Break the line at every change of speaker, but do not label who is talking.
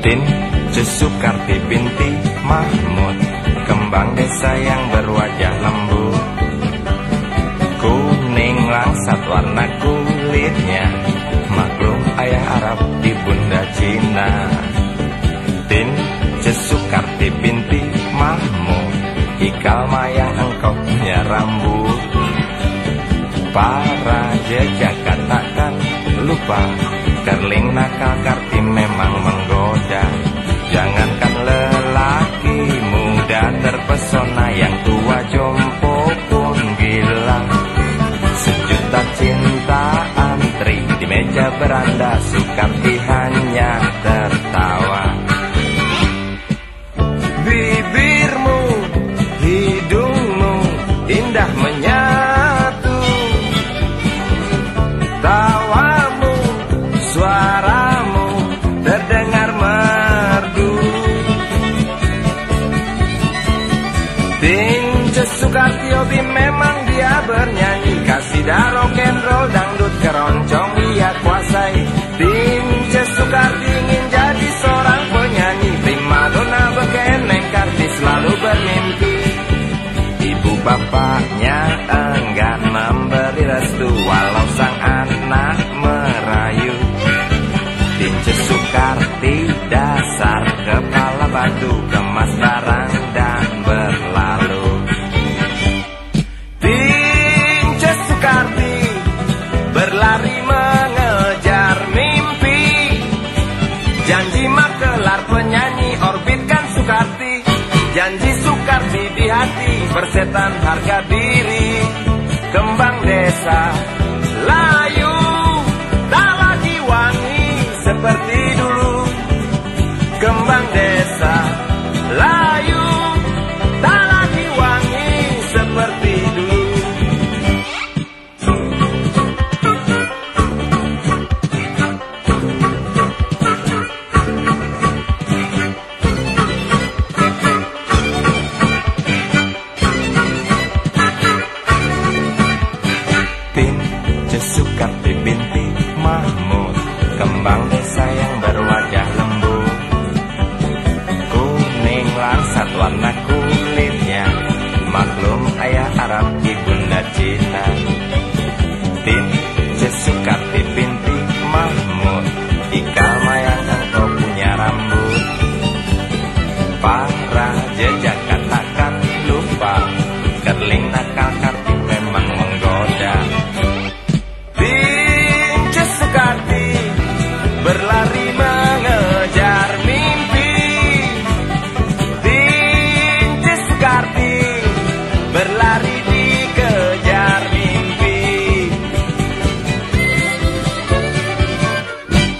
Tin Cesukarti binti Mahmud Kembang desa yang berwajah lembut. Kuning langsat warna kulitnya Maklum ayah Arab di bunda Cina. Tin Cesukarti binti Mahmud Ikal mayang engkau punya rambut. Para jejak katakan lupa Kerling nakal karti memang menggoda Tince Sukarti Obi memang dia bernyanyi. Kasih rock and roll, dangdut keroncong dia kuasai. Tince Sukarti ingin jadi seorang penyanyi. Prima dona bekeneng karti selalu bermimpi. Ibu bapaknya enggan memberi restu Walau sang anak merayu. Tince Sukarti dasar kepala batu Kemas barang Janji Sukarti di hati bersetan harga diri. Kembang desa layu berkembang desa yang berwajah lembut, Kuning langsat warna kulitnya Maklum ayah Arab ibunda Cina. Tin Jesukat Pinti Mahmud ika mayang engkau punya rambut. Para jejak